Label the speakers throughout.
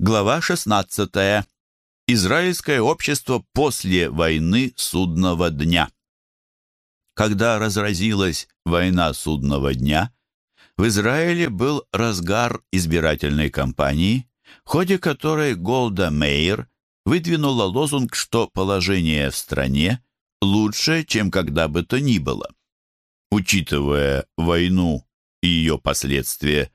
Speaker 1: Глава 16. Израильское общество после войны судного дня. Когда разразилась война судного дня, в Израиле был разгар избирательной кампании, в ходе которой Голда Мейер выдвинула лозунг, что положение в стране лучше, чем когда бы то ни было. Учитывая войну и ее последствия,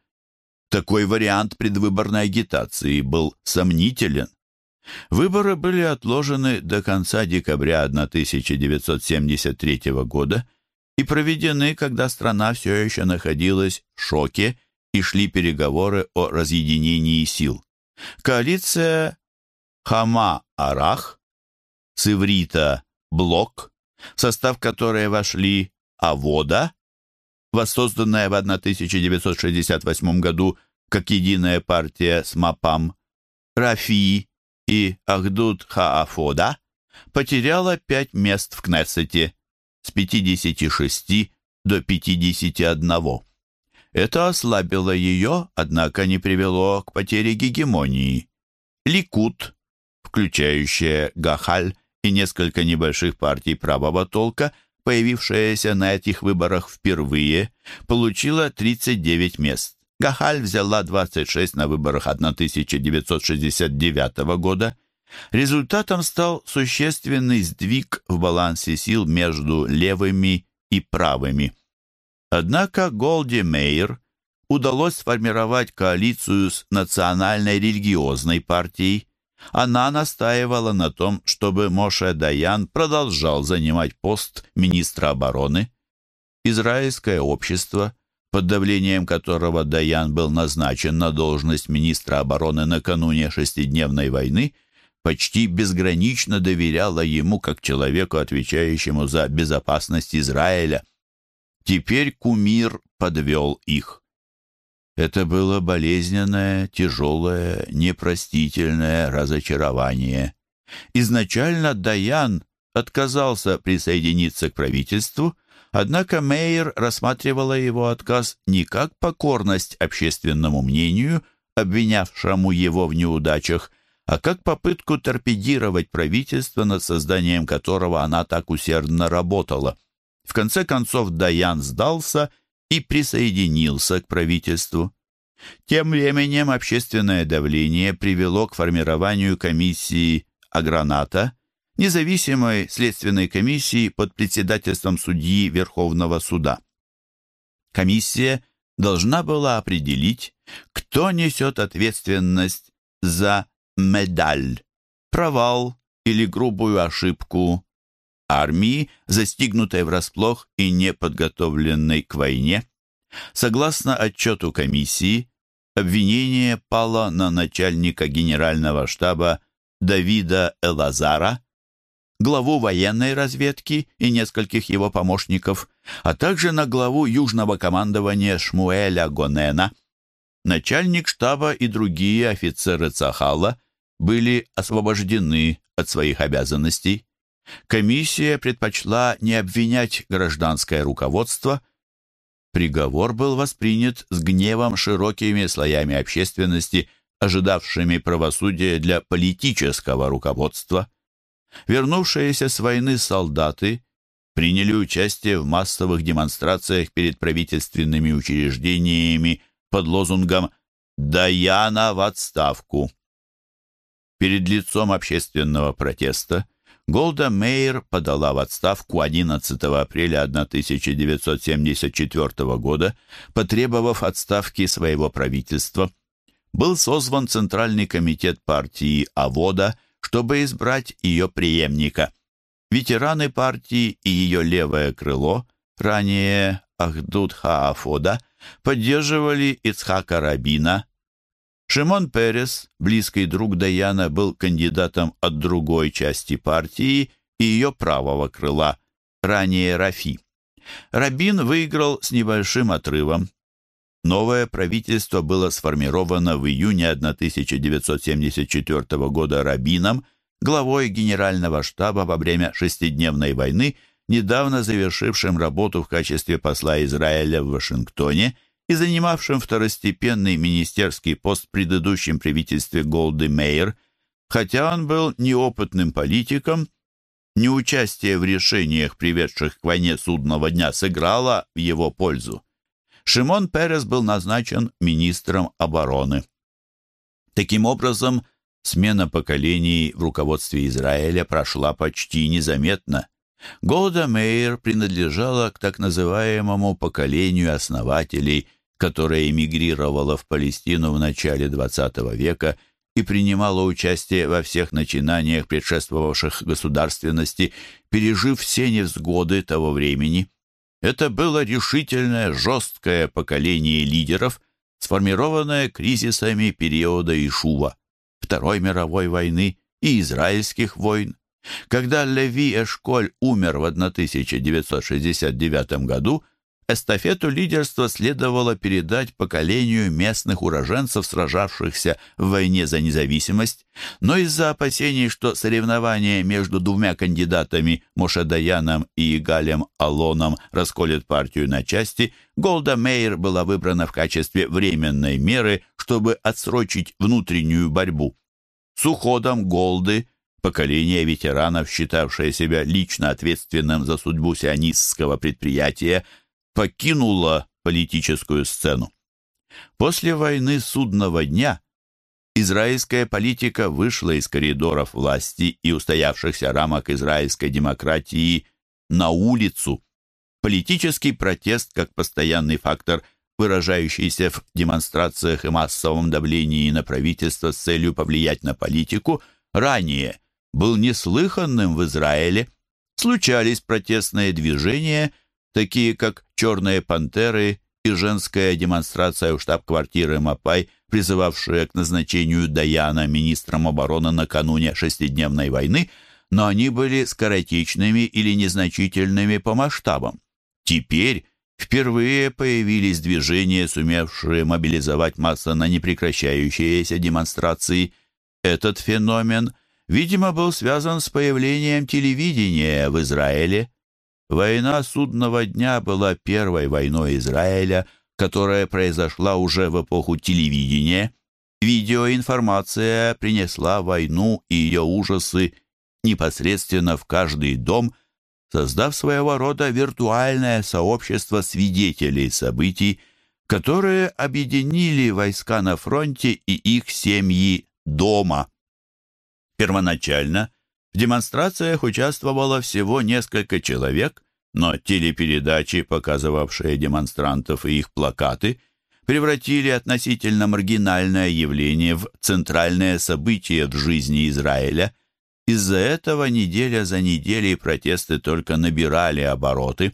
Speaker 1: такой вариант предвыборной агитации был сомнителен. Выборы были отложены до конца декабря 1973 года и проведены, когда страна все еще находилась в шоке и шли переговоры о разъединении сил. Коалиция Хама-Арах, с иврита «Блок», в состав которой вошли Авода, воссозданная в 1968 году как единая партия с МАПАМ, Рафи и Ахдуд Хаафода, потеряла пять мест в Кнессете с 56 до 51. Это ослабило ее, однако не привело к потере гегемонии. Ликут, включающая Гахаль и несколько небольших партий правого толка – появившаяся на этих выборах впервые, получила 39 мест. Гахаль взяла 26 на выборах 1969 года. Результатом стал существенный сдвиг в балансе сил между левыми и правыми. Однако Голди Мейер удалось сформировать коалицию с национальной религиозной партией, она настаивала на том, чтобы Моше Даян продолжал занимать пост министра обороны. Израильское общество, под давлением которого Даян был назначен на должность министра обороны накануне шестидневной войны, почти безгранично доверяло ему как человеку, отвечающему за безопасность Израиля. Теперь кумир подвел их. Это было болезненное, тяжелое, непростительное разочарование. Изначально Даян отказался присоединиться к правительству, однако Мейер рассматривала его отказ не как покорность общественному мнению, обвинявшему его в неудачах, а как попытку торпедировать правительство, над созданием которого она так усердно работала. В конце концов Даян сдался и присоединился к правительству. Тем временем общественное давление привело к формированию комиссии Аграната, независимой следственной комиссии под председательством судьи Верховного суда. Комиссия должна была определить, кто несет ответственность за медаль, провал или грубую ошибку армии, застигнутой врасплох и неподготовленной к войне. Согласно отчету комиссии, обвинение пало на начальника генерального штаба Давида Элазара, главу военной разведки и нескольких его помощников, а также на главу южного командования Шмуэля Гонена. Начальник штаба и другие офицеры Цахала были освобождены от своих обязанностей. Комиссия предпочла не обвинять гражданское руководство. Приговор был воспринят с гневом широкими слоями общественности, ожидавшими правосудия для политического руководства. Вернувшиеся с войны солдаты приняли участие в массовых демонстрациях перед правительственными учреждениями под лозунгом «Даяна в отставку». Перед лицом общественного протеста Голда Мейер подала в отставку 11 апреля 1974 года, потребовав отставки своего правительства. Был созван Центральный комитет партии Авода, чтобы избрать ее преемника. Ветераны партии и ее левое крыло, ранее Ахдуд Хаафода, поддерживали Ицхака Рабина, Шимон Перес, близкий друг Даяна, был кандидатом от другой части партии и ее правого крыла, ранее Рафи. Рабин выиграл с небольшим отрывом. Новое правительство было сформировано в июне 1974 года Рабином, главой генерального штаба во время шестидневной войны, недавно завершившим работу в качестве посла Израиля в Вашингтоне и занимавшим второстепенный министерский пост в предыдущем правительстве Голды Мейер, хотя он был неопытным политиком, неучастие в решениях, приведших к войне судного дня, сыграло в его пользу. Шимон Перес был назначен министром обороны. Таким образом, смена поколений в руководстве Израиля прошла почти незаметно. Голда Мейер принадлежала к так называемому поколению основателей, которое эмигрировало в Палестину в начале XX века и принимала участие во всех начинаниях, предшествовавших государственности, пережив все невзгоды того времени. Это было решительное, жесткое поколение лидеров, сформированное кризисами периода Ишува, Второй мировой войны и израильских войн. Когда Леви Эшколь умер в 1969 году, Эстафету лидерства следовало передать поколению местных уроженцев, сражавшихся в войне за независимость, но из-за опасений, что соревнование между двумя кандидатами Мошедаяном и Игалем Алоном расколет партию на части, Голда Мейер была выбрана в качестве временной меры, чтобы отсрочить внутреннюю борьбу. С уходом Голды поколение ветеранов, считавшее себя лично ответственным за судьбу сионистского предприятия, покинула политическую сцену. После войны судного дня израильская политика вышла из коридоров власти и устоявшихся рамок израильской демократии на улицу. Политический протест как постоянный фактор, выражающийся в демонстрациях и массовом давлении на правительство с целью повлиять на политику, ранее был неслыханным в Израиле. Случались протестные движения – такие как «Черные пантеры» и женская демонстрация у штаб-квартиры Мапай, призывавшая к назначению Даяна министром обороны накануне шестидневной войны, но они были скоротечными или незначительными по масштабам. Теперь впервые появились движения, сумевшие мобилизовать массы на непрекращающиеся демонстрации. Этот феномен, видимо, был связан с появлением телевидения в Израиле. Война судного дня была первой войной Израиля, которая произошла уже в эпоху телевидения. Видеоинформация принесла войну и ее ужасы непосредственно в каждый дом, создав своего рода виртуальное сообщество свидетелей событий, которые объединили войска на фронте и их семьи дома. Первоначально – в демонстрациях участвовало всего несколько человек, но телепередачи, показывавшие демонстрантов и их плакаты, превратили относительно маргинальное явление в центральное событие в жизни Израиля. Из-за этого неделя за неделей протесты только набирали обороты.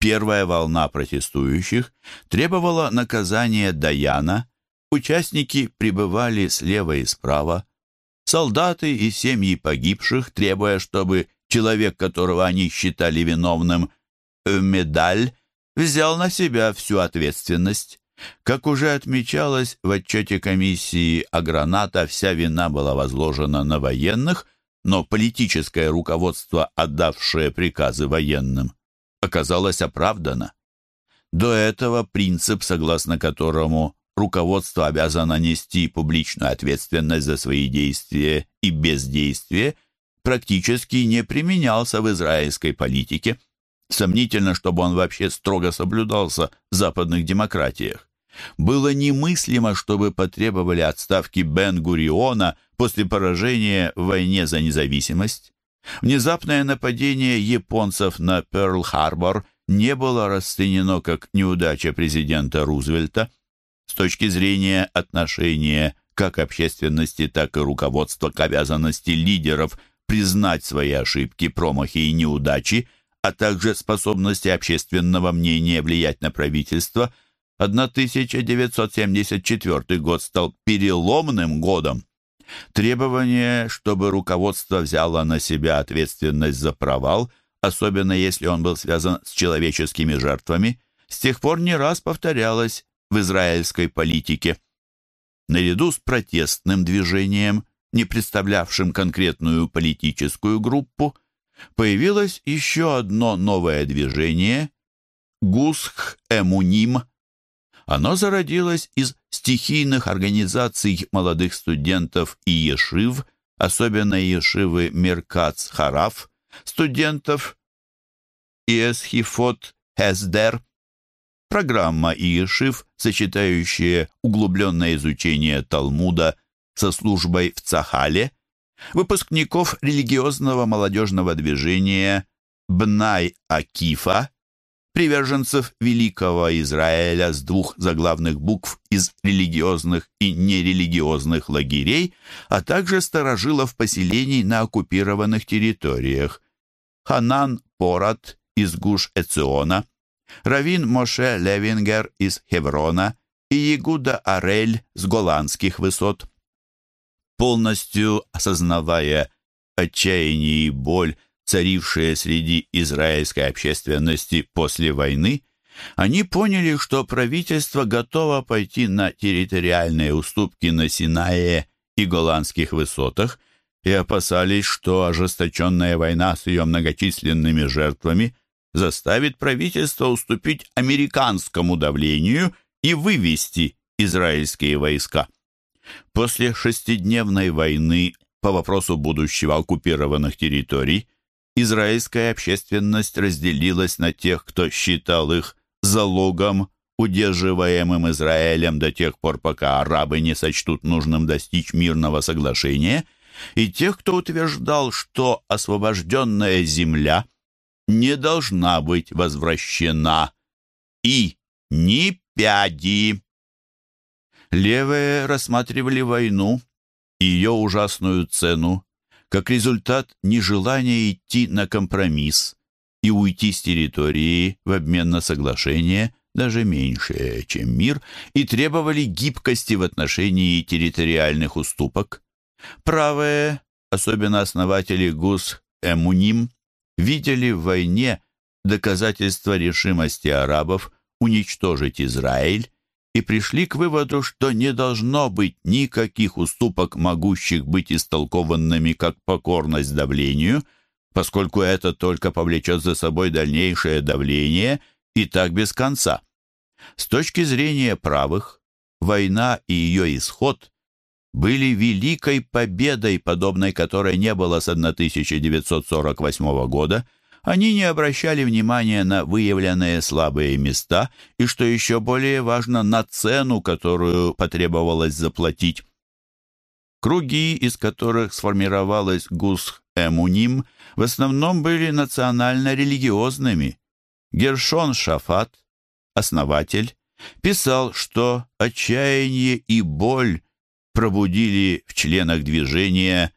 Speaker 1: Первая волна протестующих требовала наказания Даяна, участники прибывали слева и справа, солдаты и семьи погибших, требуя, чтобы человек, которого они считали виновным, э, медаль, взял на себя всю ответственность. Как уже отмечалось в отчете комиссии о граната, вся вина была возложена на военных, но политическое руководство, отдавшее приказы военным, оказалось оправдано. До этого принцип, согласно которому руководство обязано нести публичную ответственность за свои действия и бездействие, практически не применялся в израильской политике. Сомнительно, чтобы он вообще строго соблюдался в западных демократиях. Было немыслимо, чтобы потребовали отставки Бен-Гуриона после поражения в войне за независимость. Внезапное нападение японцев на Перл-Харбор не было расценено как неудача президента Рузвельта – с точки зрения отношения как общественности, так и руководства к обязанности лидеров признать свои ошибки, промахи и неудачи, а также способности общественного мнения влиять на правительство, 1974 год стал переломным годом. Требование, чтобы руководство взяло на себя ответственность за провал, особенно если он был связан с человеческими жертвами, с тех пор не раз повторялось в израильской политике. Наряду с протестным движением, не представлявшим конкретную политическую группу, появилось еще одно новое движение – Гусх-Эмуним. Оно зародилось из стихийных организаций молодых студентов и ешив, особенно ешивы Меркац-Хараф, студентов Иесхифот Хездер, программа Иешив, сочетающая углубленное изучение Талмуда со службой в Цахале, выпускников религиозного молодежного движения Бнай Акифа, приверженцев Великого Израиля с двух заглавных букв из религиозных и нерелигиозных лагерей, а также старожилов поселений на оккупированных территориях. Ханан Порат из Гуш-Эциона, Равин Моше Левингер из Хеврона и Ягуда Арель с голландских высот. Полностью осознавая отчаяние и боль, царившие среди израильской общественности после войны, они поняли, что правительство готово пойти на территориальные уступки на Синае и Голландских высотах и опасались, что ожесточенная война с ее многочисленными жертвами заставит правительство уступить американскому давлению и вывести израильские войска. После шестидневной войны по вопросу будущего оккупированных территорий израильская общественность разделилась на тех, кто считал их залогом, удерживаемым Израилем до тех пор, пока арабы не сочтут нужным достичь мирного соглашения, и тех, кто утверждал, что освобожденная земля не должна быть возвращена, и ни пяди. Левые рассматривали войну и ее ужасную цену как результат нежелания идти на компромисс и уйти с территории в обмен на соглашение, даже меньшее, чем мир, и требовали гибкости в отношении территориальных уступок. Правые, особенно основатели ГУС Эмуним, видели в войне доказательство решимости арабов уничтожить Израиль и пришли к выводу, что не должно быть никаких уступок, могущих быть истолкованными как покорность давлению, поскольку это только повлечет за собой дальнейшее давление и так без конца. С точки зрения правых, война и ее исход были великой победой, подобной которой не было с 1948 года, они не обращали внимания на выявленные слабые места и, что еще более важно, на цену, которую потребовалось заплатить. Круги, из которых сформировалась Гусх-Эмуним, в основном были национально-религиозными. Гершон Шафат, основатель, писал, что отчаяние и боль пробудили в членах движения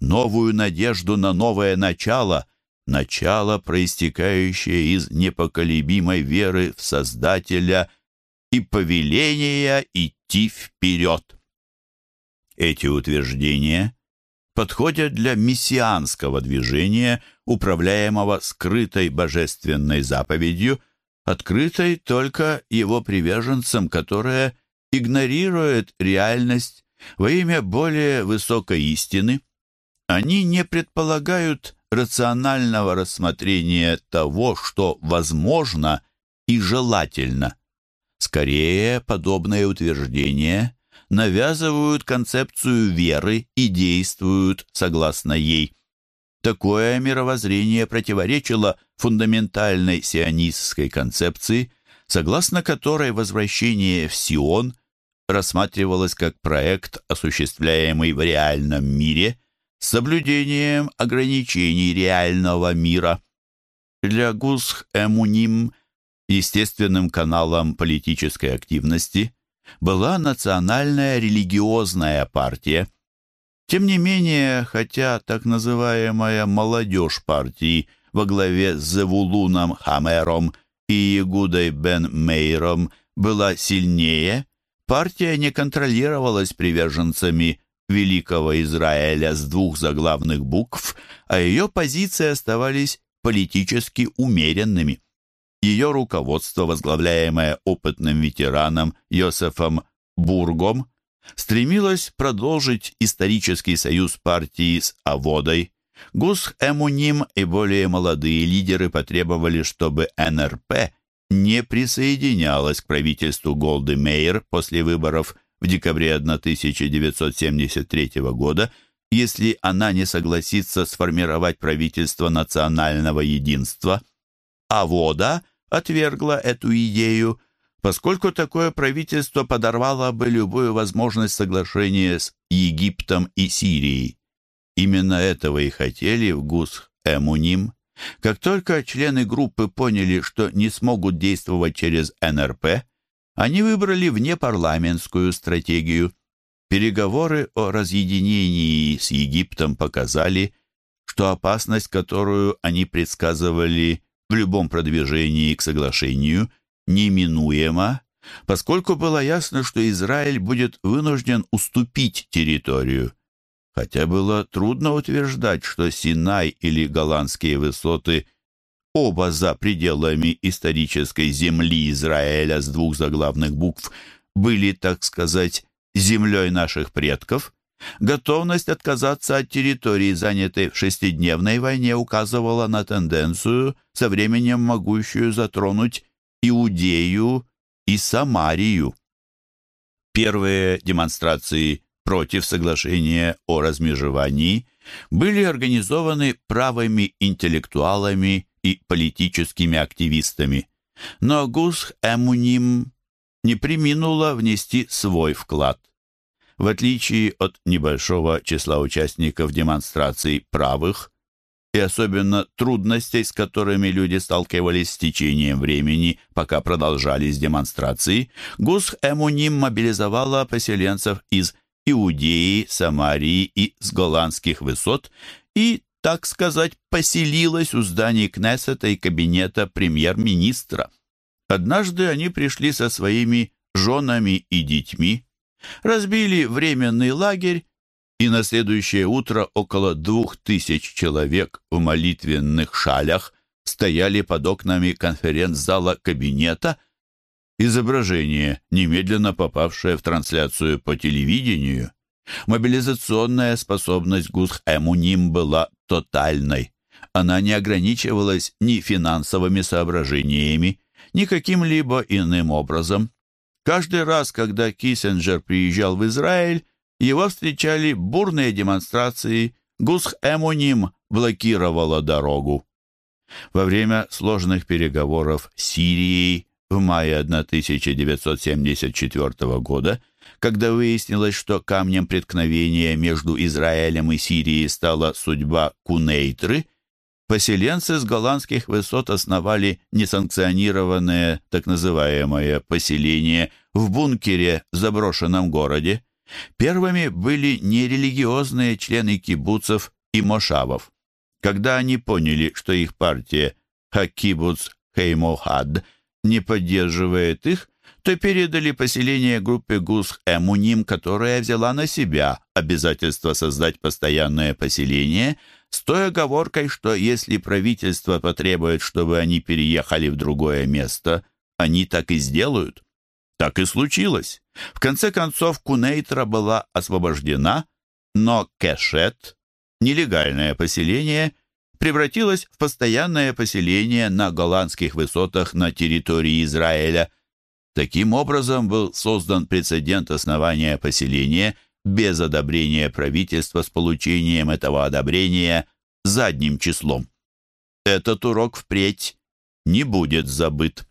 Speaker 1: новую надежду на новое начало – начало, проистекающее из непоколебимой веры в Создателя и повеления идти вперед. Эти утверждения подходят для мессианского движения, управляемого скрытой божественной заповедью, открытой только его приверженцам, которая игнорирует реальность во имя более высокой истины. Они не предполагают рационального рассмотрения того, что возможно и желательно. Скорее, подобные утверждения навязывают концепцию веры и действуют согласно ей. Такое мировоззрение противоречило фундаментальной сионистской концепции, согласно которой возвращение в Сион рассматривалось как проект, осуществляемый в реальном мире – с соблюдением ограничений реального мира. Для Гусх-Эмуним естественным каналом политической активности была национальная религиозная партия. Тем не менее, хотя так называемая молодежь партии во главе с Зевулуном Хамером и Ягудой Бен Мейром была сильнее, партия не контролировалась приверженцами Великого Израиля с двух заглавных букв, а ее позиции оставались политически умеренными. Ее руководство, возглавляемое опытным ветераном Йосефом Бургом, стремилось продолжить исторический союз партии с Аводой. Гусх Эмуним и более молодые лидеры потребовали, чтобы НРП не присоединялась к правительству Голды Мейер после выборов в декабре 1973 года, если она не согласится сформировать правительство национального единства. А ВОДА отвергла эту идею, поскольку такое правительство подорвало бы любую возможность соглашения с Египтом и Сирией. Именно этого и хотели в Гус-Эмуним. Как только члены группы поняли, что не смогут действовать через НРП, они выбрали внепарламентскую стратегию. Переговоры о разъединении с Египтом показали, что опасность, которую они предсказывали в любом продвижении к соглашению, неминуема, поскольку было ясно, что Израиль будет вынужден уступить территорию. Хотя было трудно утверждать, что Синай или голландские высоты оба за пределами исторической земли Израиля с двух заглавных букв, были, так сказать, землей наших предков, готовность отказаться от территории, занятой в шестидневной войне, указывала на тенденцию, со временем могущую затронуть Иудею и Самарию. Первые демонстрации против соглашения о размежевании были организованы правыми интеллектуалами и политическими активистами. Но Гусх Эмуним не приминула внести свой вклад. В отличие от небольшого числа участников демонстраций правых и особенно трудностей, с которыми люди сталкивались с течением времени, пока продолжались демонстрации, Гусх Эмуним мобилизовала поселенцев из Иудеи, Самарии и с голландских высот и так сказать, поселилась у зданий Кнессета и кабинета премьер-министра. Однажды они пришли со своими женами и детьми, разбили временный лагерь, и на следующее утро около двух тысяч человек в молитвенных шалях стояли под окнами конференц-зала кабинета, изображение, немедленно попавшее в трансляцию по телевидению. Мобилизационная способность Гусх-Эмуним была тотальной. Она не ограничивалась ни финансовыми соображениями, ни каким-либо иным образом. Каждый раз, когда Киссинджер приезжал в Израиль, его встречали бурные демонстрации, Гусх-Эмуним блокировала дорогу. Во время сложных переговоров с Сирией в мае 1974 года когда выяснилось, что камнем преткновения между Израилем и Сирией стала судьба Кунейтры, поселенцы с голландских высот основали несанкционированное так называемое поселение в бункере в заброшенном городе. Первыми были нерелигиозные члены кибуцев и мошавов. Когда они поняли, что их партия Хакибуц Хеймохад не поддерживает их, то передали поселение группе Гусх-Эмуним, которая взяла на себя обязательство создать постоянное поселение с той оговоркой, что если правительство потребует, чтобы они переехали в другое место, они так и сделают. Так и случилось. В конце концов, Кунейтра была освобождена, но Кэшет, нелегальное поселение, превратилось в постоянное поселение на голландских высотах на территории Израиля – Таким образом был создан прецедент основания поселения без одобрения правительства с получением этого одобрения задним числом. Этот урок впредь не будет забыт.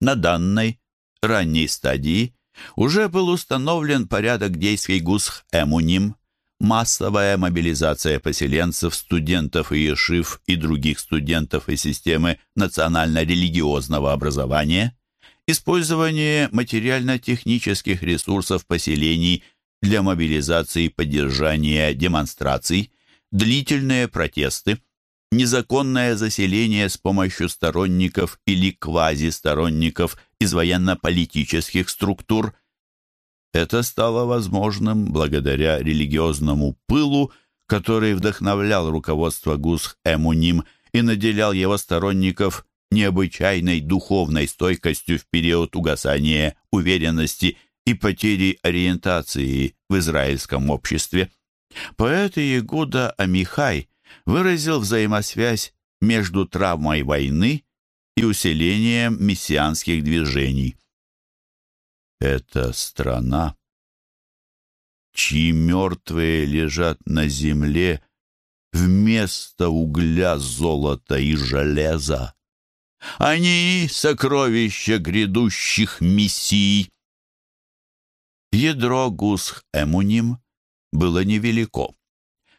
Speaker 1: На данной ранней стадии уже был установлен порядок действий ГУСХ-Эмуним, массовая мобилизация поселенцев, студентов и ешив и других студентов из системы национально-религиозного образования – использование материально-технических ресурсов поселений для мобилизации и поддержания демонстраций, длительные протесты, незаконное заселение с помощью сторонников или квазисторонников из военно-политических структур. Это стало возможным благодаря религиозному пылу, который вдохновлял руководство Гусх-Эмуним и наделял его сторонников необычайной духовной стойкостью в период угасания уверенности и потери ориентации в израильском обществе. Поэт Ягуда Амихай выразил взаимосвязь между травмой войны и усилением мессианских движений. Это страна, чьи мертвые лежат на земле вместо угля, золота и железа. Они — сокровища грядущих мессий. Ядро Гусх-Эмуним было невелико.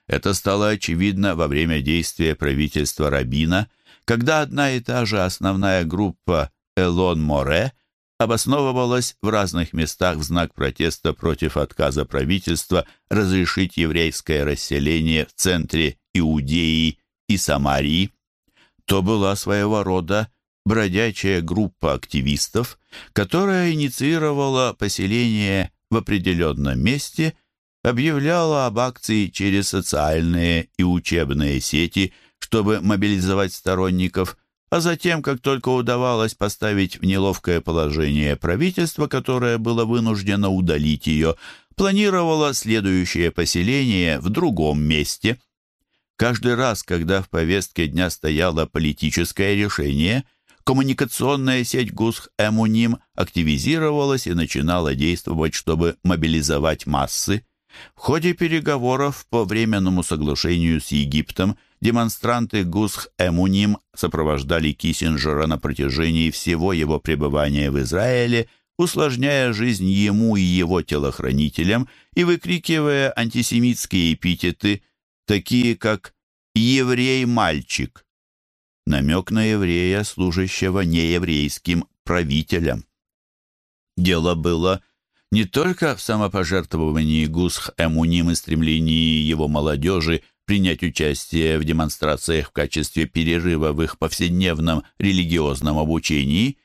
Speaker 1: Это стало очевидно во время действия правительства Рабина, когда одна и та же основная группа Элон-Море обосновывалась в разных местах в знак протеста против отказа правительства разрешить еврейское расселение в центре Иудеи и Самарии. То была своего рода бродячая группа активистов, которая инициировала поселение в определенном месте, объявляла об акции через социальные и учебные сети, чтобы мобилизовать сторонников, а затем, как только удавалось поставить в неловкое положение правительство, которое было вынуждено удалить ее, планировало следующее поселение в другом месте. Каждый раз, когда в повестке дня стояло политическое решение, коммуникационная сеть ГУСХ-Эмуним активизировалась и начинала действовать, чтобы мобилизовать массы. В ходе переговоров по временному соглашению с Египтом – Демонстранты Гусх-Эмуним сопровождали Киссинджера на протяжении всего его пребывания в Израиле, усложняя жизнь ему и его телохранителям и выкрикивая антисемитские эпитеты, такие как «еврей-мальчик», намек на еврея, служащего нееврейским правителем. Дело было не только в самопожертвовании Гусх-Эмуним и стремлении его молодежи принять участие в демонстрациях в качестве перерыва в их повседневном религиозном обучении,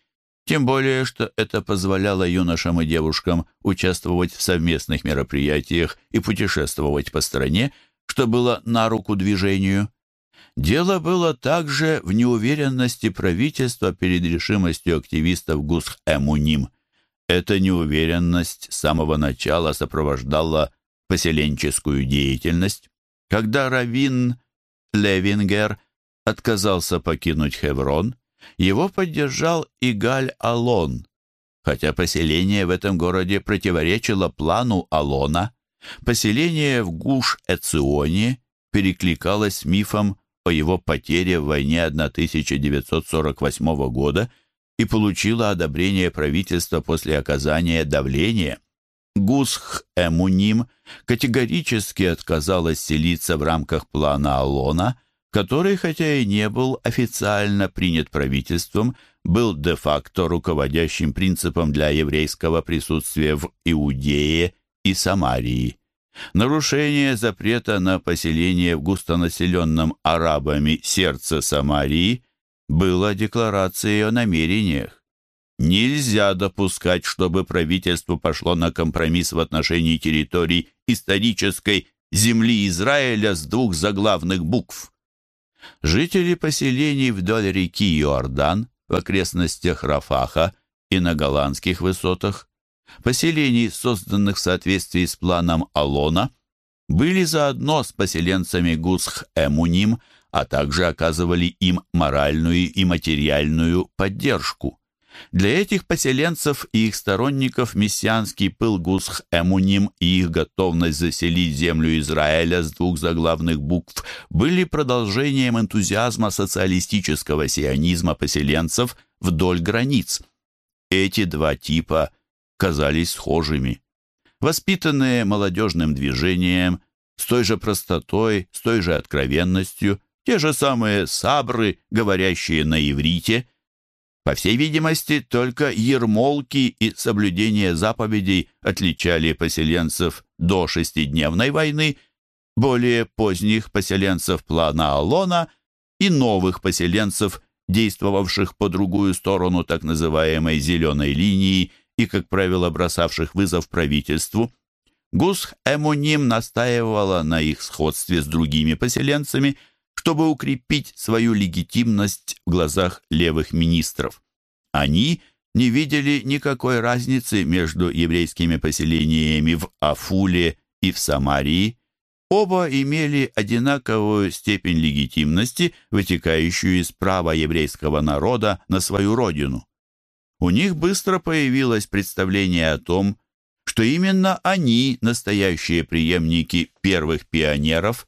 Speaker 1: тем более, что это позволяло юношам и девушкам участвовать в совместных мероприятиях и путешествовать по стране, что было на руку движению. Дело было также в неуверенности правительства перед решимостью активистов Гусх-Эмуним. Эта неуверенность с самого начала сопровождала поселенческую деятельность. Когда Равин Левингер отказался покинуть Хеврон, его поддержал Игаль Алон, хотя поселение в этом городе противоречило плану Алона. Поселение в Гуш-Эционе перекликалось с мифом о его потере в войне 1948 года и получило одобрение правительства после оказания давления. Гусх-Эмуним категорически отказалась селиться в рамках плана Алона, который, хотя и не был официально принят правительством, был де-факто руководящим принципом для еврейского присутствия в Иудее и Самарии. Нарушение запрета на поселение в густонаселенном арабами сердце Самарии было декларацией о намерениях. Нельзя допускать, чтобы правительство пошло на компромисс в отношении территорий исторической земли Израиля с двух заглавных букв. Жители поселений вдоль реки Иордан, в окрестностях Рафаха и на голландских высотах, поселений, созданных в соответствии с планом Алона, были заодно с поселенцами Гусх-Эмуним, а также оказывали им моральную и материальную поддержку. Для этих поселенцев и их сторонников мессианский пыл Гусх-Эмуним и их готовность заселить землю Израиля с двух заглавных букв были продолжением энтузиазма социалистического сионизма поселенцев вдоль границ. Эти два типа казались схожими. Воспитанные молодежным движением, с той же простотой, с той же откровенностью, те же самые сабры, говорящие на иврите – по всей видимости, только ермолки и соблюдение заповедей отличали поселенцев до шестидневной войны, более поздних поселенцев плана Алона и новых поселенцев, действовавших по другую сторону так называемой «зеленой линии» и, как правило, бросавших вызов правительству. Гусх Эмуним настаивала на их сходстве с другими поселенцами – чтобы укрепить свою легитимность в глазах левых министров. Они не видели никакой разницы между еврейскими поселениями в Афуле и в Самарии. Оба имели одинаковую степень легитимности, вытекающую из права еврейского народа на свою родину. У них быстро появилось представление о том, что именно они, настоящие преемники первых пионеров,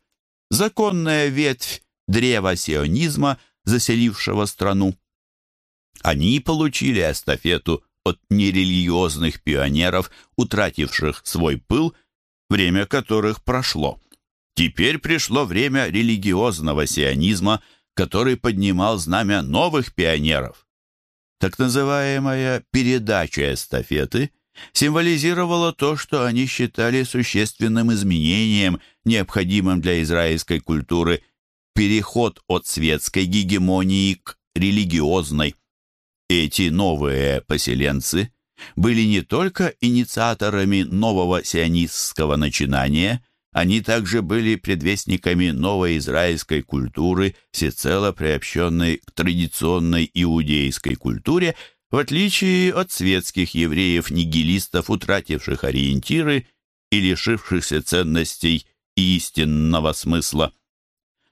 Speaker 1: законная ветвь древа сионизма, заселившего страну. Они получили эстафету от нерелигиозных пионеров, утративших свой пыл, время которых прошло. Теперь пришло время религиозного сионизма, который поднимал знамя новых пионеров. Так называемая передача эстафеты символизировала то, что они считали существенным изменением, необходимым для израильской культуры, переход от светской гегемонии к религиозной. Эти новые поселенцы были не только инициаторами нового сионистского начинания, они также были предвестниками новой израильской культуры, всецело приобщенной к традиционной иудейской культуре, в отличие от светских евреев-нигилистов, утративших ориентиры и лишившихся ценностей и истинного смысла.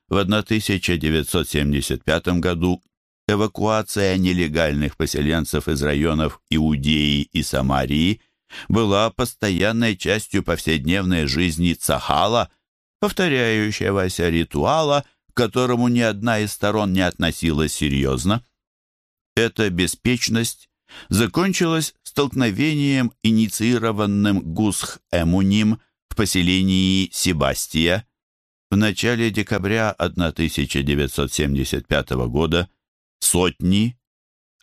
Speaker 1: В 1975 году эвакуация нелегальных поселенцев из районов Иудеи и Самарии была постоянной частью повседневной жизни Цахала, повторяющегося ритуала, к которому ни одна из сторон не относилась серьезно. Эта беспечность закончилась столкновением, инициированным Гусх-Эмуним в поселении Себастия. В начале декабря 1975 года сотни,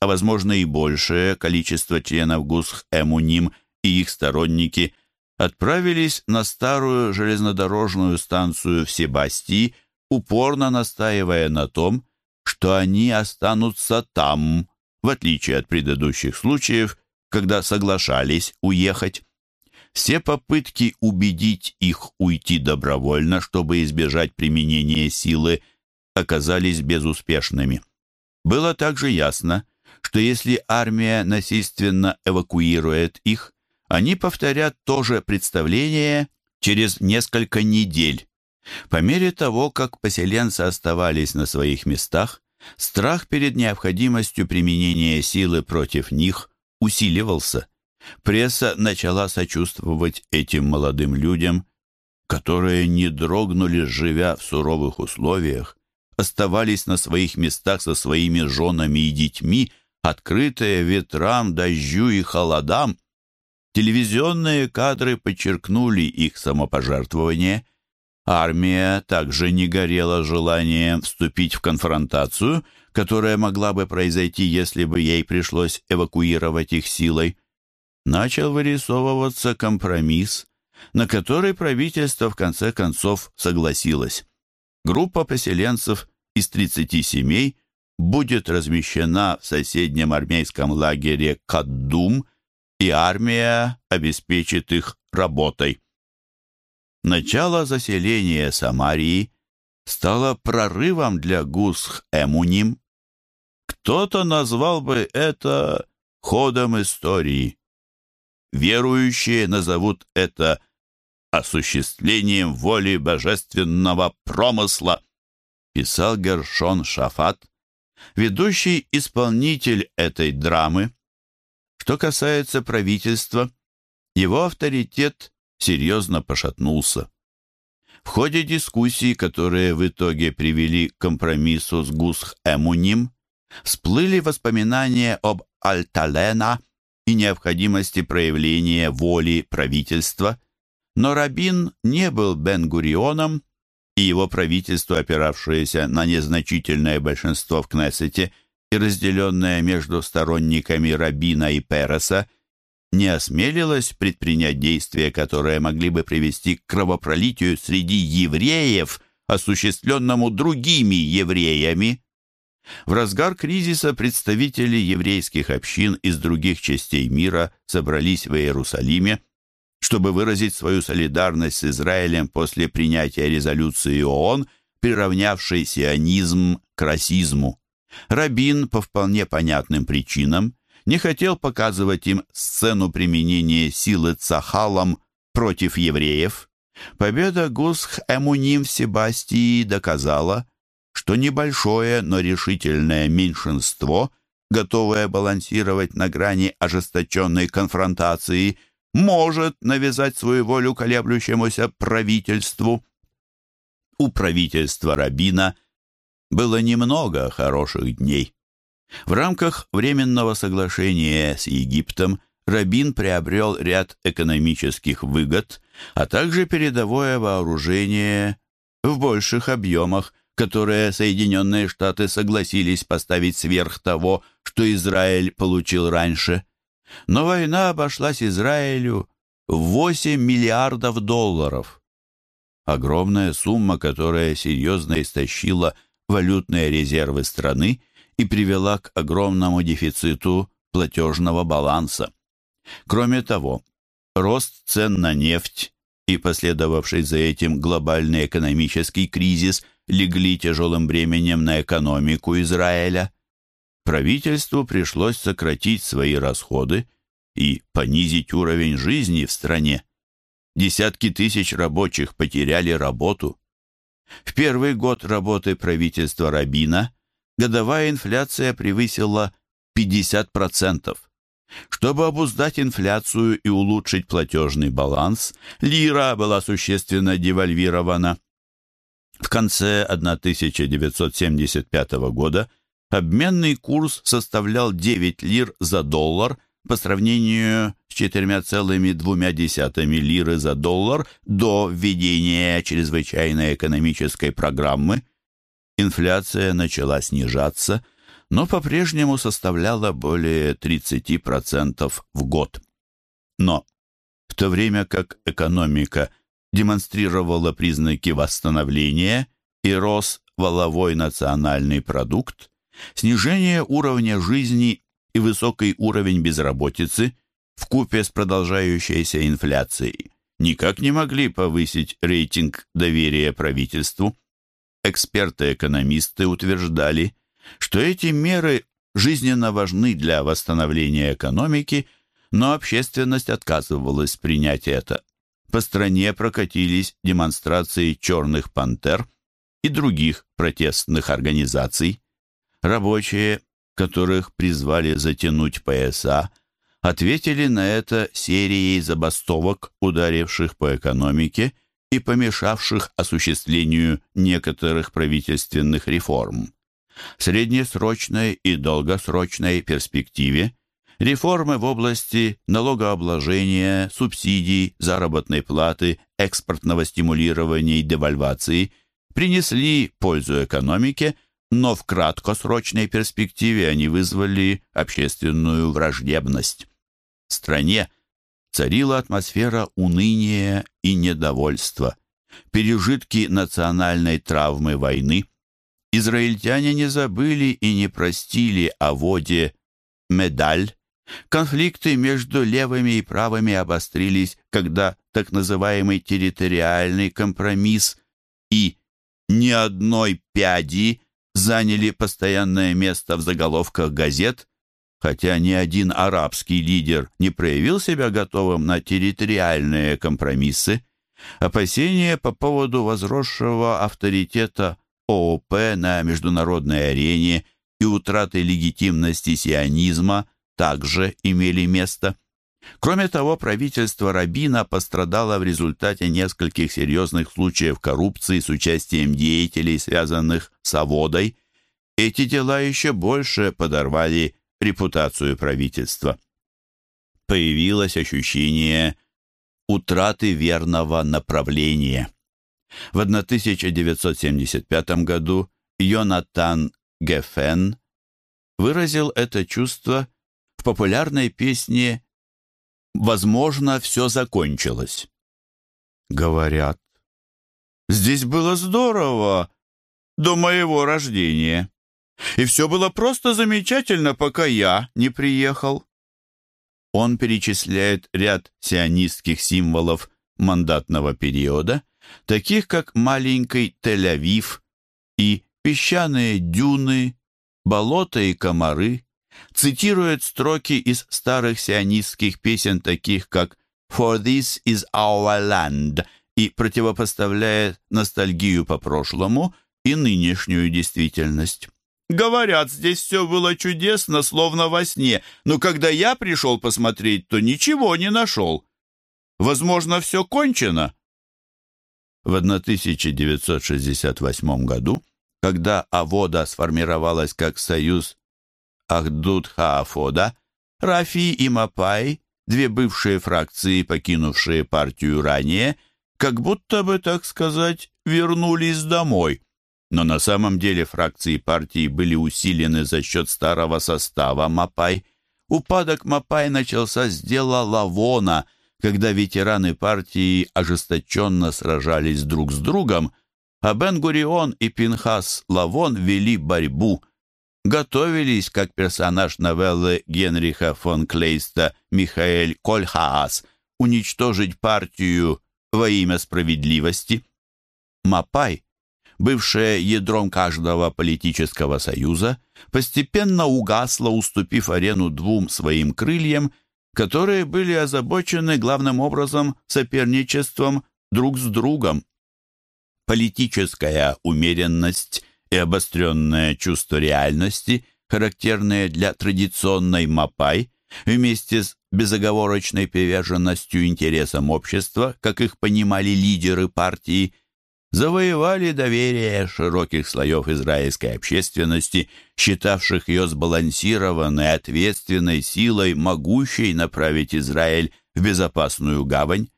Speaker 1: а возможно и большее количество членов Гусх-Эмуним и их сторонники отправились на старую железнодорожную станцию в Себастии, упорно настаивая на том, что они останутся там, в отличие от предыдущих случаев, когда соглашались уехать. Все попытки убедить их уйти добровольно, чтобы избежать применения силы, оказались безуспешными. Было также ясно, что если армия насильственно эвакуирует их, они повторят то же представление через несколько недель. По мере того, как поселенцы оставались на своих местах, страх перед необходимостью применения силы против них усиливался. Пресса начала сочувствовать этим молодым людям, которые не дрогнули, живя в суровых условиях, оставались на своих местах со своими женами и детьми, открытые ветрам, дождю и холодам. Телевизионные кадры подчеркнули их самопожертвование. Армия также не горела желанием вступить в конфронтацию, которая могла бы произойти, если бы ей пришлось эвакуировать их силой. Начал вырисовываться компромисс, на который правительство в конце концов согласилось. Группа поселенцев из 30 семей будет размещена в соседнем армейском лагере Каддум, и армия обеспечит их работой. Начало заселения Самарии стало прорывом для Гусх-Эмуним. Кто-то назвал бы это ходом истории. Верующие назовут это осуществлением воли божественного промысла, писал Гершон Шафат, ведущий исполнитель этой драмы. Что касается правительства, его авторитет серьезно пошатнулся. В ходе дискуссий, которые в итоге привели к компромиссу с Гусх-Эмуним, всплыли воспоминания об Альталена и необходимости проявления воли правительства – но Рабин не был Бен-Гурионом, и его правительство, опиравшееся на незначительное большинство в Кнессете и разделенное между сторонниками Рабина и Переса, не осмелилось предпринять действия, которые могли бы привести к кровопролитию среди евреев, осуществленному другими евреями. В разгар кризиса представители еврейских общин из других частей мира собрались в Иерусалиме, чтобы выразить свою солидарность с Израилем после принятия резолюции ООН, приравнявшей сионизм к расизму. Рабин по вполне понятным причинам не хотел показывать им сцену применения силы Цахалом против евреев. Победа Гусх-Эмуним в Себастии доказала, что небольшое, но решительное меньшинство, готовое балансировать на грани ожесточенной конфронтации, может навязать свою волю колеблющемуся правительству. У правительства Рабина было немного хороших дней. В рамках Временного соглашения с Египтом Рабин приобрел ряд экономических выгод, а также передовое вооружение в больших объемах, которые Соединенные Штаты согласились поставить сверх того, что Израиль получил раньше. Но война обошлась Израилю в 8 миллиардов долларов. Огромная сумма, которая серьезно истощила валютные резервы страны и привела к огромному дефициту платежного баланса. Кроме того, рост цен на нефть и последовавший за этим глобальный экономический кризис легли тяжелым бременем на экономику Израиля. Правительству пришлось сократить свои расходы и понизить уровень жизни в стране. Десятки тысяч рабочих потеряли работу. В первый год работы правительства Рабина годовая инфляция превысила 50%. Чтобы обуздать инфляцию и улучшить платежный баланс, лира была существенно девальвирована. В конце 1975 года обменный курс составлял 9 лир за доллар по сравнению с 4,2 лиры за доллар до введения чрезвычайной экономической программы. Инфляция начала снижаться – но по-прежнему составляла более 30% в год. Но в то время как экономика демонстрировала признаки восстановления и рос воловой национальный продукт, снижение уровня жизни и высокий уровень безработицы в купе с продолжающейся инфляцией никак не могли повысить рейтинг доверия правительству. Эксперты-экономисты утверждали, что эти меры жизненно важны для восстановления экономики, но общественность отказывалась принять это. По стране прокатились демонстрации «Черных пантер» и других протестных организаций. Рабочие, которых призвали затянуть пояса, ответили на это серией забастовок, ударивших по экономике и помешавших осуществлению некоторых правительственных реформ. В среднесрочной и долгосрочной перспективе реформы в области налогообложения, субсидий, заработной платы, экспортного стимулирования и девальвации принесли пользу экономике, но в краткосрочной перспективе они вызвали общественную враждебность. В стране царила атмосфера уныния и недовольства. Пережитки национальной травмы войны – Израильтяне не забыли и не простили о воде медаль. Конфликты между левыми и правыми обострились, когда так называемый территориальный компромисс и ни одной пяди заняли постоянное место в заголовках газет, хотя ни один арабский лидер не проявил себя готовым на территориальные компромиссы. Опасения по поводу возросшего авторитета ООП на международной арене и утраты легитимности сионизма также имели место. Кроме того, правительство Рабина пострадало в результате нескольких серьезных случаев коррупции с участием деятелей, связанных с Аводой. Эти дела еще больше подорвали репутацию правительства. Появилось ощущение утраты верного направления. В 1975 году Йонатан Гефен выразил это чувство в популярной песне «Возможно, все закончилось». Говорят, здесь было здорово до моего рождения, и все было просто замечательно, пока я не приехал. Он перечисляет ряд сионистских символов мандатного периода – таких как маленький Тель-Авив и песчаные дюны, болота и комары, цитирует строки из старых сионистских песен, таких как «For this is our land» и противопоставляет ностальгию по прошлому и нынешнюю действительность. Говорят, здесь все было чудесно, словно во сне, но когда я пришел посмотреть, то ничего не нашел. Возможно, все кончено. В 1968 году, когда Авода сформировалась как союз Ахдуд-Хаафода, Рафи и Мапай, две бывшие фракции, покинувшие партию ранее, как будто бы, так сказать, вернулись домой. Но на самом деле фракции партии были усилены за счет старого состава Мапай. Упадок Мапай начался с дела Лавона, когда ветераны партии ожесточенно сражались друг с другом, а Бен-Гурион и Пинхас Лавон вели борьбу, готовились, как персонаж новеллы Генриха фон Клейста Михаэль Кольхаас, уничтожить партию во имя справедливости. Мапай бывшее ядром каждого политического союза, постепенно угасло, уступив арену двум своим крыльям, которые были озабочены главным образом соперничеством друг с другом. Политическая умеренность и обостренное чувство реальности, характерные для традиционной МАПАЙ, вместе с безоговорочной приверженностью интересам общества, как их понимали лидеры партии, завоевали доверие широких слоев израильской общественности, считавших ее сбалансированной, ответственной силой, могущей направить Израиль в безопасную гавань.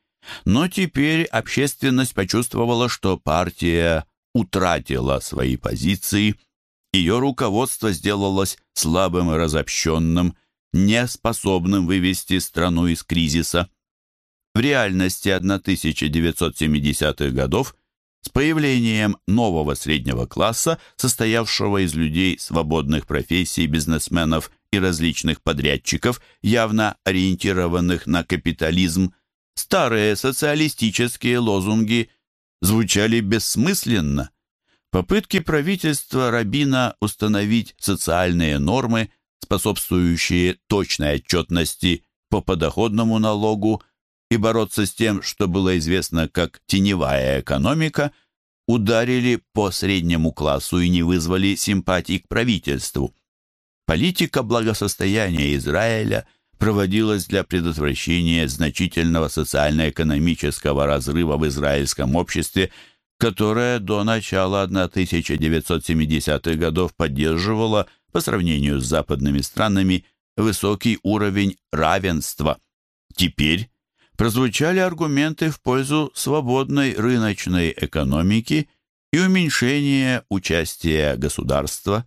Speaker 1: Но теперь общественность почувствовала, что партия утратила свои позиции, ее руководство сделалось слабым и разобщенным, неспособным вывести страну из кризиса. В реальности 1970-х годов – с появлением нового среднего класса, состоявшего из людей свободных профессий, бизнесменов и различных подрядчиков, явно ориентированных на капитализм, старые социалистические лозунги звучали бессмысленно. Попытки правительства Рабина установить социальные нормы, способствующие точной отчетности по подоходному налогу, и бороться с тем, что было известно как теневая экономика, ударили по среднему классу и не вызвали симпатий к правительству. Политика благосостояния Израиля проводилась для предотвращения значительного социально-экономического разрыва в израильском обществе, которое до начала 1970-х годов поддерживало по сравнению с западными странами высокий уровень равенства. Теперь прозвучали аргументы в пользу свободной рыночной экономики и уменьшения участия государства.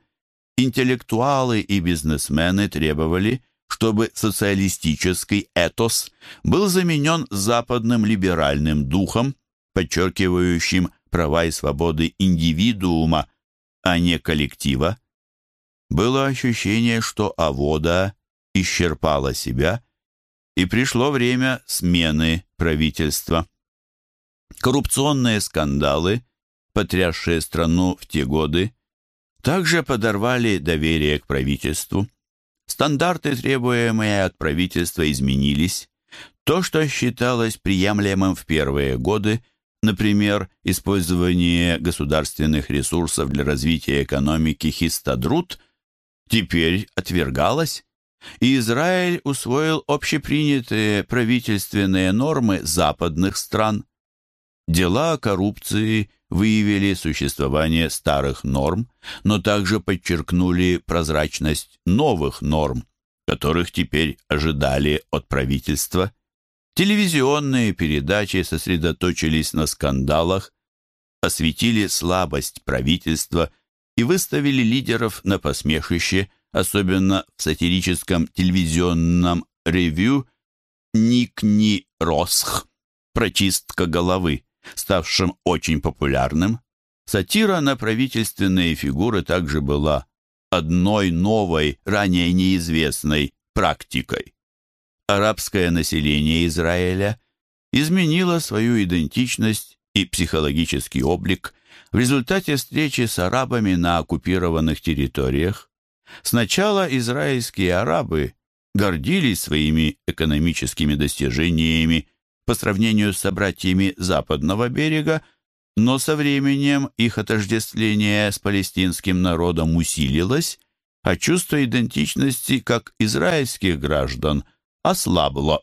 Speaker 1: Интеллектуалы и бизнесмены требовали, чтобы социалистический этос был заменен западным либеральным духом, подчеркивающим права и свободы индивидуума, а не коллектива. Было ощущение, что Авода исчерпала себя – и пришло время смены правительства. Коррупционные скандалы, потрясшие страну в те годы, также подорвали доверие к правительству. Стандарты, требуемые от правительства, изменились. То, что считалось приемлемым в первые годы, например, использование государственных ресурсов для развития экономики хистадрут, теперь отвергалось и Израиль усвоил общепринятые правительственные нормы западных стран. Дела о коррупции выявили существование старых норм, но также подчеркнули прозрачность новых норм, которых теперь ожидали от правительства. Телевизионные передачи сосредоточились на скандалах, осветили слабость правительства и выставили лидеров на посмешище – особенно в сатирическом телевизионном ревью «Никни Росх» «Прочистка головы», ставшем очень популярным. Сатира на правительственные фигуры также была одной новой, ранее неизвестной практикой. Арабское население Израиля изменило свою идентичность и психологический облик в результате встречи с арабами на оккупированных территориях. Сначала израильские арабы гордились своими экономическими достижениями, по сравнению с собратьями западного берега, но со временем их отождествление с палестинским народом усилилось, а чувство идентичности как израильских граждан ослабло.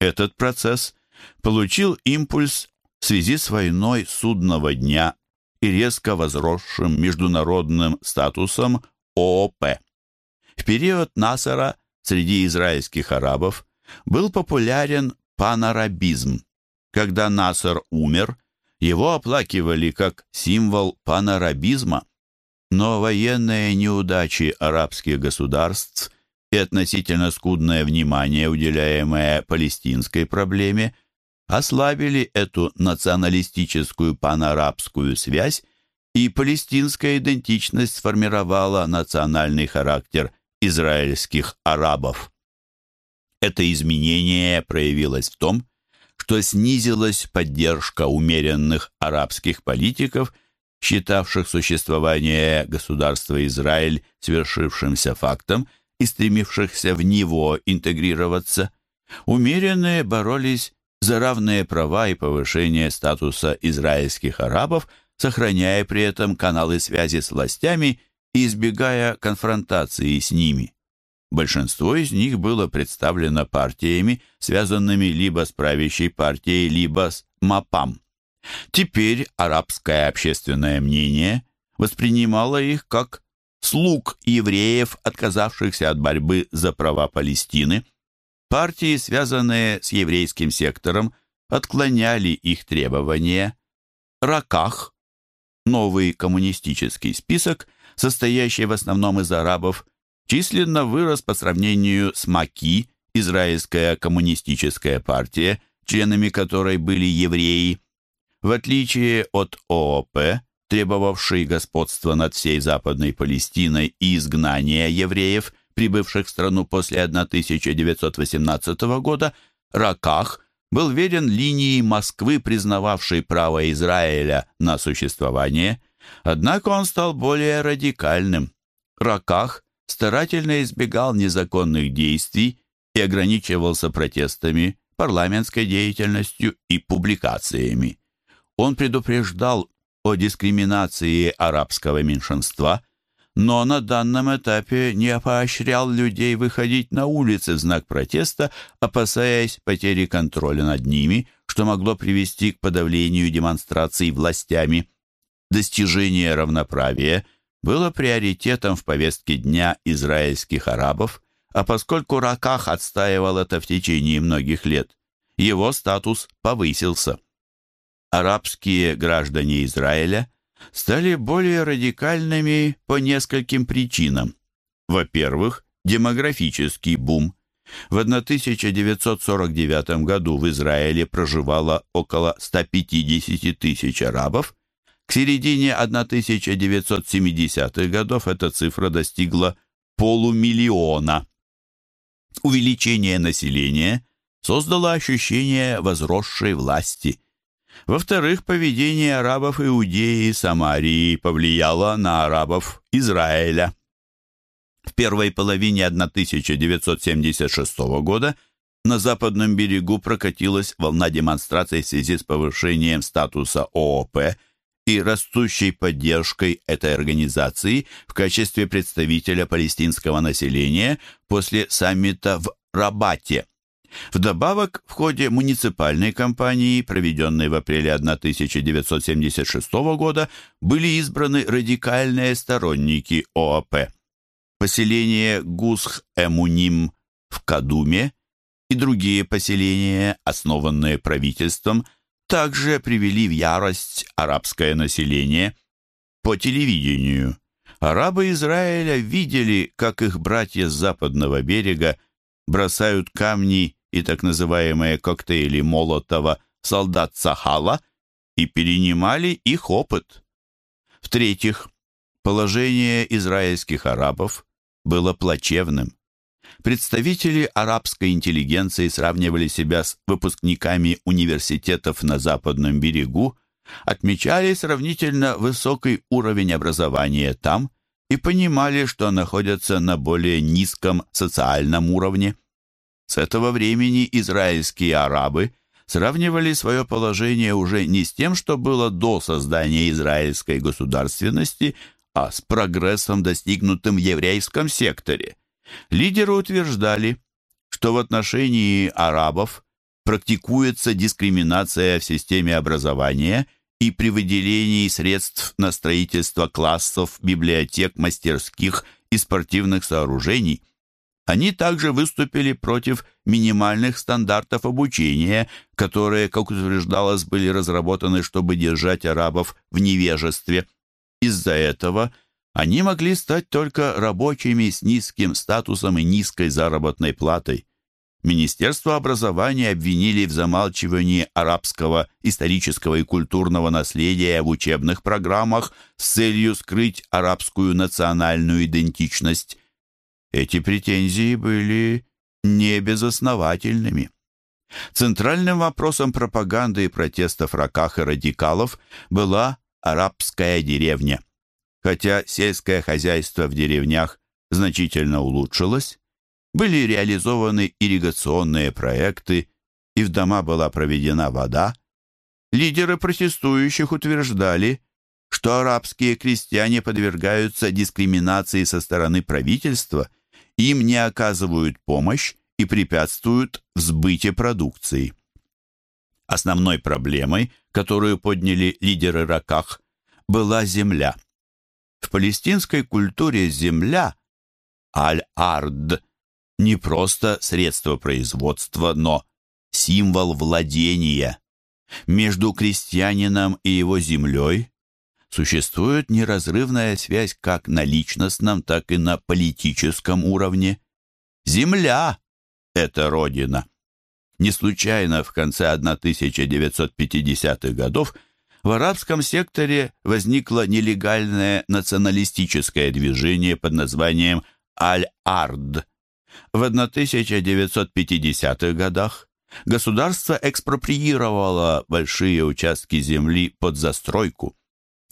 Speaker 1: Этот процесс получил импульс в связи с войной судного дня и резко возросшим международным статусом ООП. В период Насара среди израильских арабов был популярен панарабизм. Когда Насар умер, его оплакивали как символ панарабизма. Но военные неудачи арабских государств и относительно скудное внимание, уделяемое палестинской проблеме, ослабили эту националистическую панарабскую связь, и палестинская идентичность сформировала национальный характер израильских арабов. Это изменение проявилось в том, что снизилась поддержка умеренных арабских политиков, считавших существование государства Израиль свершившимся фактом и стремившихся в него интегрироваться. Умеренные боролись за равные права и повышение статуса израильских арабов, сохраняя при этом каналы связи с властями и избегая конфронтации с ними. Большинство из них было представлено партиями, связанными либо с правящей партией, либо с МАПАМ. Теперь арабское общественное мнение воспринимало их как слуг евреев, отказавшихся от борьбы за права Палестины. Партии, связанные с еврейским сектором, отклоняли их требования. Раках, новый коммунистический список, состоящий в основном из арабов, численно вырос по сравнению с МАКИ, израильская коммунистическая партия, членами которой были евреи. В отличие от ООП, требовавшей господства над всей Западной Палестиной и изгнания евреев, прибывших в страну после 1918 года, Раках был верен линии Москвы, признававшей право Израиля на существование, однако он стал более радикальным. Раках старательно избегал незаконных действий и ограничивался протестами, парламентской деятельностью и публикациями. Он предупреждал о дискриминации арабского меньшинства, но на данном этапе не поощрял людей выходить на улицы в знак протеста, опасаясь потери контроля над ними, что могло привести к подавлению демонстраций властями. Достижение равноправия было приоритетом в повестке дня израильских арабов, а поскольку Раках отстаивал это в течение многих лет, его статус повысился. Арабские граждане Израиля стали более радикальными по нескольким причинам. Во-первых, демографический бум. В 1949 году в Израиле проживало около 150 тысяч арабов, к середине 1970-х годов эта цифра достигла полумиллиона. Увеличение населения создало ощущение возросшей власти. Во-вторых, поведение арабов Иудеи и Самарии повлияло на арабов Израиля. В первой половине 1976 года на западном берегу прокатилась волна демонстраций в связи с повышением статуса ООП – и растущей поддержкой этой организации в качестве представителя палестинского населения после саммита в Рабате. Вдобавок, в ходе муниципальной кампании, проведенной в апреле 1976 года, были избраны радикальные сторонники ОАП. Поселение Гусх-Эмуним в Кадуме и другие поселения, основанные правительством, также привели в ярость арабское население. По телевидению арабы Израиля видели, как их братья с западного берега бросают камни и так называемые коктейли Молотова солдат Сахала и перенимали их опыт. В-третьих, положение израильских арабов было плачевным. Представители арабской интеллигенции сравнивали себя с выпускниками университетов на Западном берегу, отмечали сравнительно высокий уровень образования там и понимали, что находятся на более низком социальном уровне. С этого времени израильские арабы сравнивали свое положение уже не с тем, что было до создания израильской государственности, а с прогрессом, достигнутым в еврейском секторе. Лидеры утверждали, что в отношении арабов практикуется дискриминация в системе образования и при выделении средств на строительство классов, библиотек, мастерских и спортивных сооружений – они также выступили против минимальных стандартов обучения, которые, как утверждалось, были разработаны, чтобы держать арабов в невежестве. Из-за этого они могли стать только рабочими с низким статусом и низкой заработной платой. Министерство образования обвинили в замалчивании арабского исторического и культурного наследия в учебных программах с целью скрыть арабскую национальную идентичность. Эти претензии были не безосновательными. Центральным вопросом пропаганды и протестов раках и радикалов была арабская деревня. Хотя сельское хозяйство в деревнях значительно улучшилось, были реализованы ирригационные проекты, и в дома была проведена вода, лидеры протестующих утверждали, что арабские крестьяне подвергаются дискриминации со стороны правительства – им не оказывают помощь и препятствуют в сбыте продукции. Основной проблемой, которую подняли лидеры Раках, была земля. В палестинской культуре земля, аль-ард, не просто средство производства, но символ владения. Между крестьянином и его землей существует неразрывная связь как на личностном, так и на политическом уровне. Земля — это Родина. Не случайно в конце 1950-х годов в арабском секторе возникло нелегальное националистическое движение под названием Аль-Ард. В 1950-х годах государство экспроприировало большие участки земли под застройку.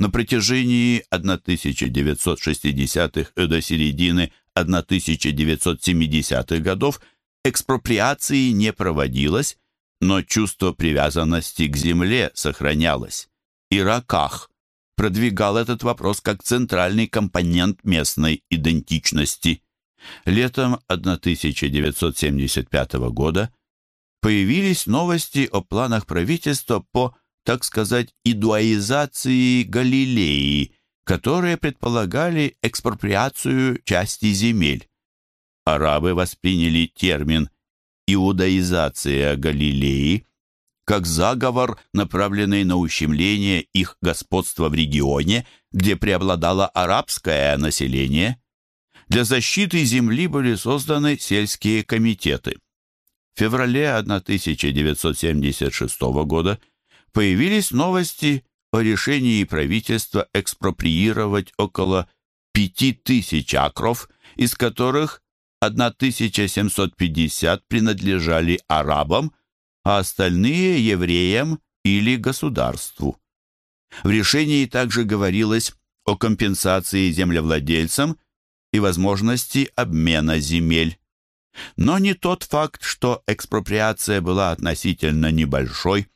Speaker 1: На протяжении 1960-х и до середины 1970-х годов экспроприации не проводилось, но чувство привязанности к земле сохранялось. Ираках продвигал этот вопрос как центральный компонент местной идентичности. Летом 1975 года появились новости о планах правительства по так сказать, идуаизации Галилеи, которые предполагали экспроприацию части земель. Арабы восприняли термин «иудаизация Галилеи» как заговор, направленный на ущемление их господства в регионе, где преобладало арабское население. Для защиты земли были созданы сельские комитеты. В феврале 1976 года появились новости о решении правительства экспроприировать около 5000 акров, из которых 1750 принадлежали арабам, а остальные – евреям или государству. В решении также говорилось о компенсации землевладельцам и возможности обмена земель. Но не тот факт, что экспроприация была относительно небольшой,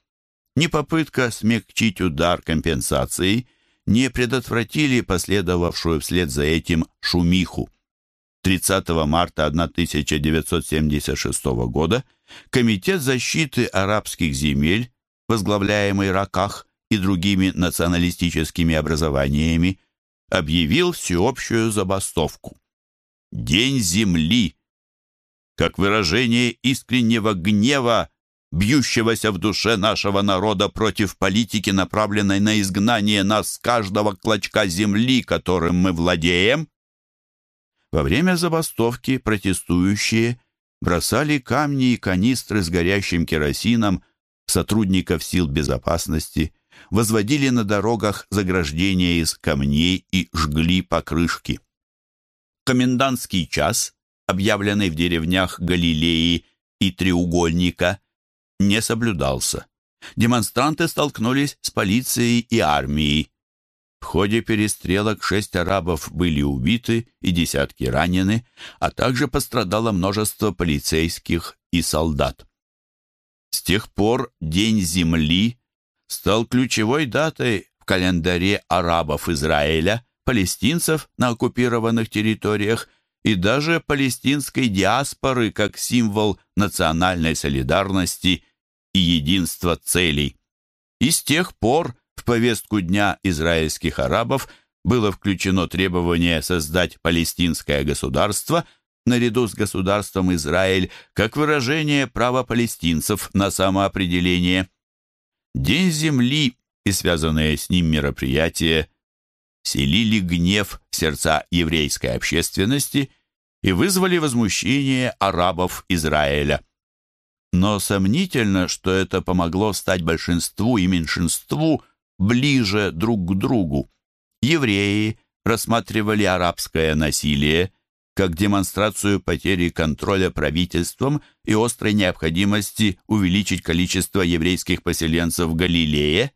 Speaker 1: ни попытка смягчить удар компенсацией не предотвратили последовавшую вслед за этим шумиху. 30 марта 1976 года Комитет защиты арабских земель, возглавляемый Раках и другими националистическими образованиями, объявил всеобщую забастовку. День земли, как выражение искреннего гнева бьющегося в душе нашего народа против политики, направленной на изгнание нас с каждого клочка земли, которым мы владеем? Во время забастовки протестующие бросали камни и канистры с горящим керосином сотрудников сил безопасности, возводили на дорогах заграждения из камней и жгли покрышки. Комендантский час, объявленный в деревнях Галилеи и Треугольника, не соблюдался. Демонстранты столкнулись с полицией и армией. В ходе перестрелок шесть арабов были убиты и десятки ранены, а также пострадало множество полицейских и солдат. С тех пор День Земли стал ключевой датой в календаре арабов Израиля, палестинцев на оккупированных территориях и даже палестинской диаспоры как символ национальной солидарности и единства целей. И с тех пор в повестку дня израильских арабов было включено требование создать палестинское государство наряду с государством Израиль как выражение права палестинцев на самоопределение. День земли и связанные с ним мероприятия селили гнев в сердца еврейской общественности и вызвали возмущение арабов Израиля. Но сомнительно, что это помогло стать большинству и меньшинству ближе друг к другу. Евреи рассматривали арабское насилие как демонстрацию потери контроля правительством и острой необходимости увеличить количество еврейских поселенцев в Галилее.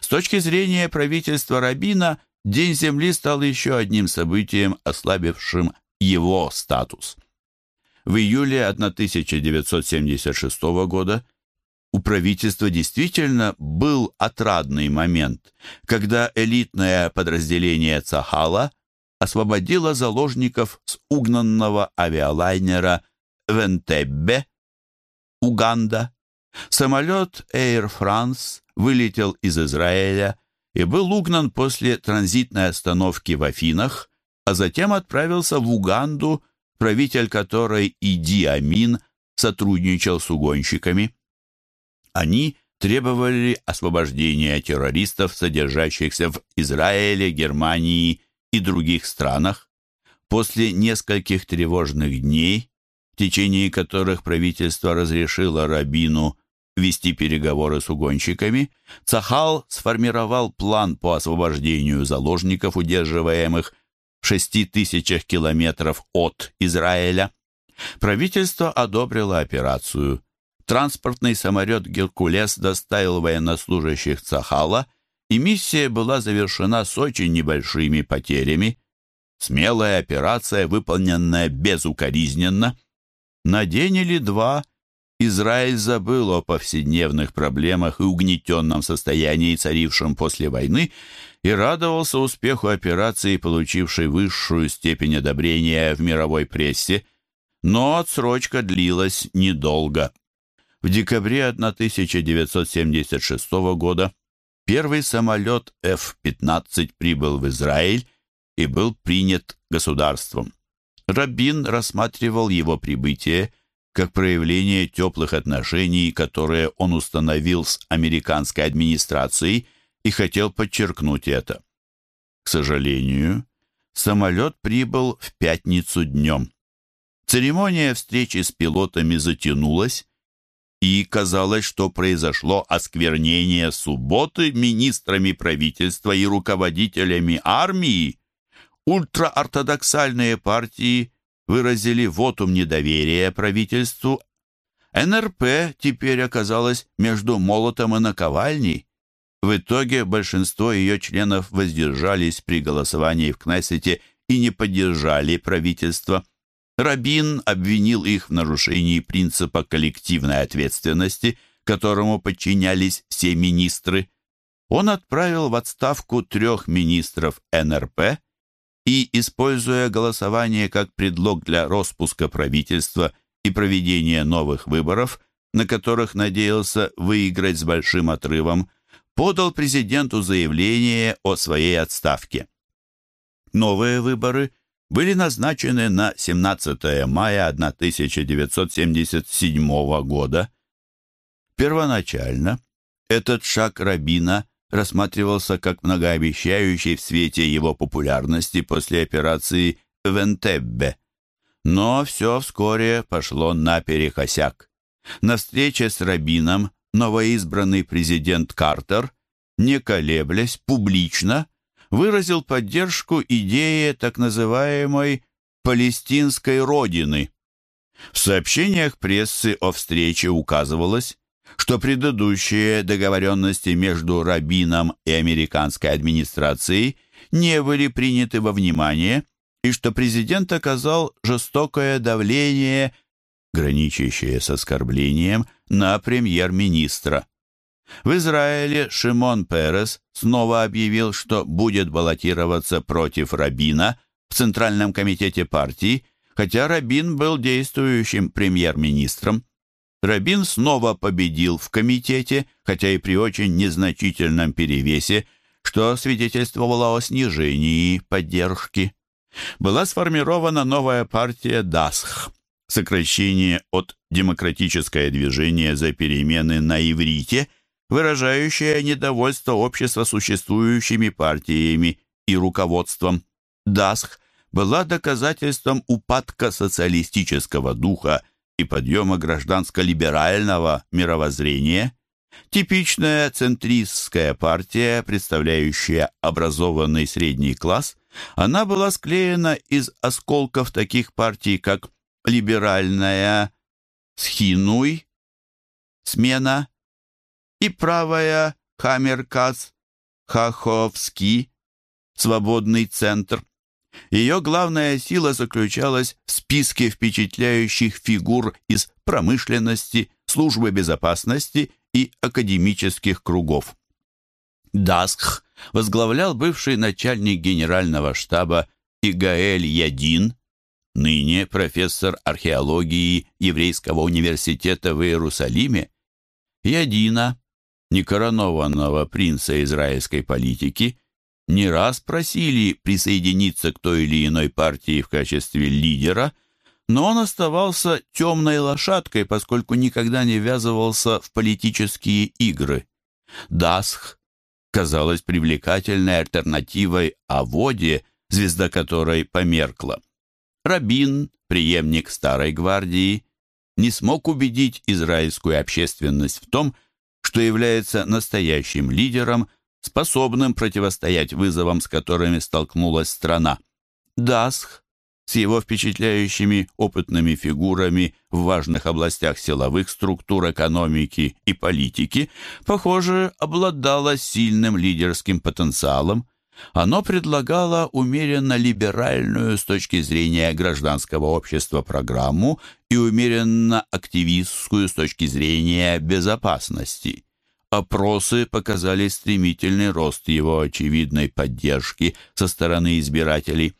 Speaker 1: С точки зрения правительства Рабина, День Земли стал еще одним событием, ослабившим его статус. В июле 1976 года у правительства действительно был отрадный момент, когда элитное подразделение Цахала освободило заложников с угнанного авиалайнера Вентеббе, Уганда. Самолет Air France вылетел из Израиля и был угнан после транзитной остановки в Афинах, а затем отправился в Уганду, правитель которой Иди Амин сотрудничал с угонщиками. Они требовали освобождения террористов, содержащихся в Израиле, Германии и других странах. После нескольких тревожных дней, в течение которых правительство разрешило Рабину вести переговоры с угонщиками, Цахал сформировал план по освобождению заложников, удерживаемых в тысячах километров от Израиля. Правительство одобрило операцию. Транспортный самолет «Геркулес» доставил военнослужащих Цахала, и миссия была завершена с очень небольшими потерями. Смелая операция, выполненная безукоризненно. На день или два Израиль забыл о повседневных проблемах и угнетенном состоянии, царившем после войны, и радовался успеху операции, получившей высшую степень одобрения в мировой прессе. Но отсрочка длилась недолго. В декабре 1976 года первый самолет F-15 прибыл в Израиль и был принят государством. Рабин рассматривал его прибытие как проявление теплых отношений, которые он установил с американской администрацией, и хотел подчеркнуть это. К сожалению, самолет прибыл в пятницу днем. Церемония встречи с пилотами затянулась, и казалось, что произошло осквернение субботы министрами правительства и руководителями армии. Ультраортодоксальные партии выразили вотум недоверия правительству. НРП теперь оказалась между молотом и наковальней. В итоге большинство ее членов воздержались при голосовании в Кнессете и не поддержали правительство. Рабин обвинил их в нарушении принципа коллективной ответственности, которому подчинялись все министры. Он отправил в отставку трех министров НРП и, используя голосование как предлог для распуска правительства и проведения новых выборов, на которых надеялся выиграть с большим отрывом, подал президенту заявление о своей отставке. Новые выборы – были назначены на 17 мая 1977 года. Первоначально этот шаг Рабина рассматривался как многообещающий в свете его популярности после операции в Энтеббе. Но все вскоре пошло наперекосяк. На встрече с Рабином новоизбранный президент Картер, не колеблясь, публично выразил поддержку идее так называемой «палестинской родины». В сообщениях прессы о встрече указывалось, что предыдущие договоренности между Рабином и американской администрацией не были приняты во внимание и что президент оказал жестокое давление граничащее с оскорблением, на премьер-министра. В Израиле Шимон Перес снова объявил, что будет баллотироваться против Рабина в Центральном комитете партии, хотя Рабин был действующим премьер-министром. Рабин снова победил в комитете, хотя и при очень незначительном перевесе, что свидетельствовало о снижении поддержки. Была сформирована новая партия ДАСХ, сокращение от «Демократическое движение за перемены на иврите», выражающее недовольство общества существующими партиями и руководством. ДАСХ была доказательством упадка социалистического духа и подъема гражданско-либерального мировоззрения. Типичная центристская партия, представляющая образованный средний класс, она была склеена из осколков таких партий, как либеральная Схинуй, смена и правая Хамеркац, Хаховский, свободный центр. Ее главная сила заключалась в списке впечатляющих фигур из промышленности, службы безопасности и академических кругов. Дасх возглавлял бывший начальник генерального штаба Игаэль Ядин, ныне профессор археологии Еврейского университета в Иерусалиме. Ядина, некоронованного принца израильской политики, не раз просили присоединиться к той или иной партии в качестве лидера, но он оставался темной лошадкой, поскольку никогда не ввязывался в политические игры. Дасх казалась привлекательной альтернативой Аводе, звезда которой померкла. Рабин, преемник Старой Гвардии, не смог убедить израильскую общественность в том, что является настоящим лидером, способным противостоять вызовам, с которыми столкнулась страна. Дасх с его впечатляющими опытными фигурами в важных областях силовых структур, экономики и политики, похоже, обладала сильным лидерским потенциалом. Оно предлагало умеренно либеральную с точки зрения гражданского общества программу и умеренно активистскую с точки зрения безопасности. Опросы показали стремительный рост его очевидной поддержки со стороны избирателей.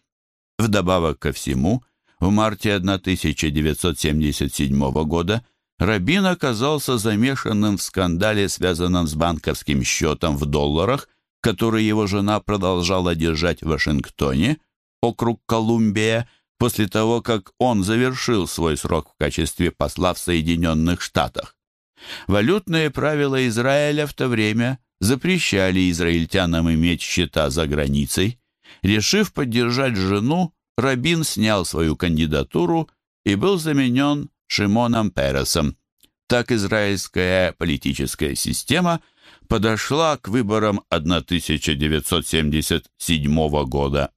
Speaker 1: Вдобавок ко всему, в марте 1977 года Рабин оказался замешанным в скандале, связанном с банковским счетом в долларах, который его жена продолжала держать в Вашингтоне, округ Колумбия, после того, как он завершил свой срок в качестве посла в Соединенных Штатах. Валютные правила Израиля в то время запрещали израильтянам иметь счета за границей. Решив поддержать жену, Рабин снял свою кандидатуру и был заменен Шимоном Пересом. Так израильская политическая система подошла к выборам 1977 года.